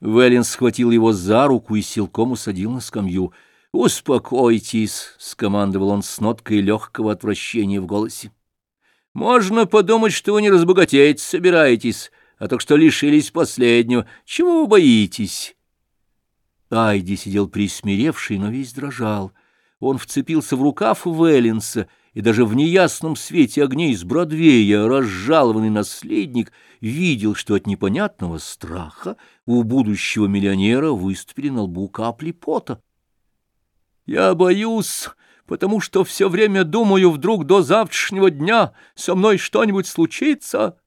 Веллин схватил его за руку и силком усадил на скамью. «Успокойтесь», — скомандовал он с ноткой легкого отвращения в голосе. «Можно подумать, что вы не разбогатеть собираетесь, а только что лишились последнего. Чего вы боитесь?» Айди сидел присмиревший, но весь дрожал. Он вцепился в рукав Веллинса, и даже в неясном свете огней с Бродвея разжалованный наследник видел, что от непонятного страха у будущего миллионера выступили на лбу капли пота. «Я боюсь, потому что все время думаю, вдруг до завтрашнего дня со мной что-нибудь случится.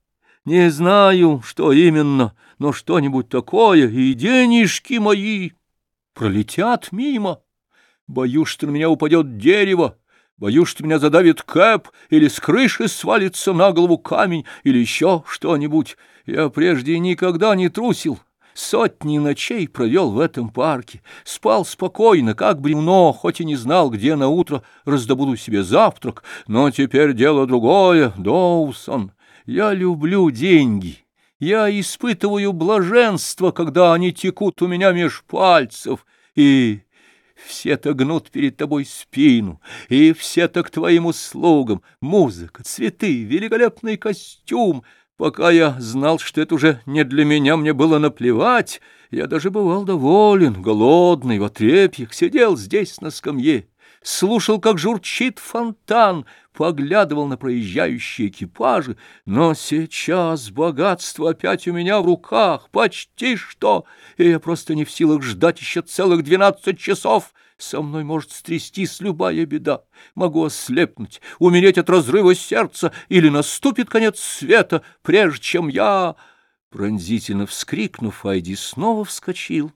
Не знаю, что именно, но что-нибудь такое, и денежки мои пролетят мимо. Боюсь, что на меня упадет дерево, боюсь, что меня задавит кэп, или с крыши свалится на голову камень, или еще что-нибудь. Я прежде никогда не трусил». Сотни ночей провел в этом парке, спал спокойно, как бревно, хоть и не знал, где на утро раздобуду себе завтрак, но теперь дело другое, Доусон. Я люблю деньги. Я испытываю блаженство, когда они текут у меня меж пальцев, и все-то гнут перед тобой спину, и все-то к твоим услугам. Музыка, цветы, великолепный костюм — Пока я знал, что это уже не для меня, мне было наплевать. Я даже бывал доволен, голодный, в отрепьях, сидел здесь на скамье, слушал, как журчит фонтан, поглядывал на проезжающие экипажи. Но сейчас богатство опять у меня в руках, почти что, и я просто не в силах ждать еще целых двенадцать часов, со мной может стрястись любая беда. Могу ослепнуть, умереть от разрыва сердца, или наступит конец света, прежде чем я...» Пронзительно вскрикнув, Айди снова вскочил.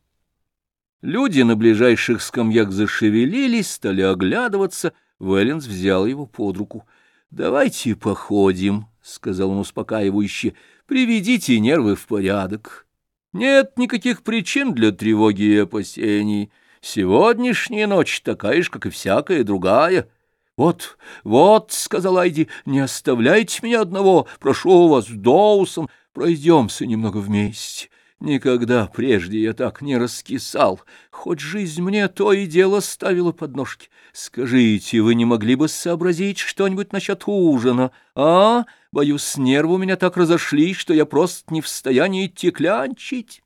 Люди на ближайших скамьях зашевелились, стали оглядываться. Вэлленс взял его под руку. «Давайте походим», — сказал он успокаивающе. «Приведите нервы в порядок. Нет никаких причин для тревоги и опасений». Сегодняшняя ночь такая же, как и всякая другая. Вот, вот, — сказал Айди, — не оставляйте меня одного, прошу вас, Доусон, пройдемся немного вместе. Никогда прежде я так не раскисал, хоть жизнь мне то и дело ставила подножки. Скажите, вы не могли бы сообразить что-нибудь насчет ужина, а? Боюсь, нервы у меня так разошлись, что я просто не в состоянии идти клянчить.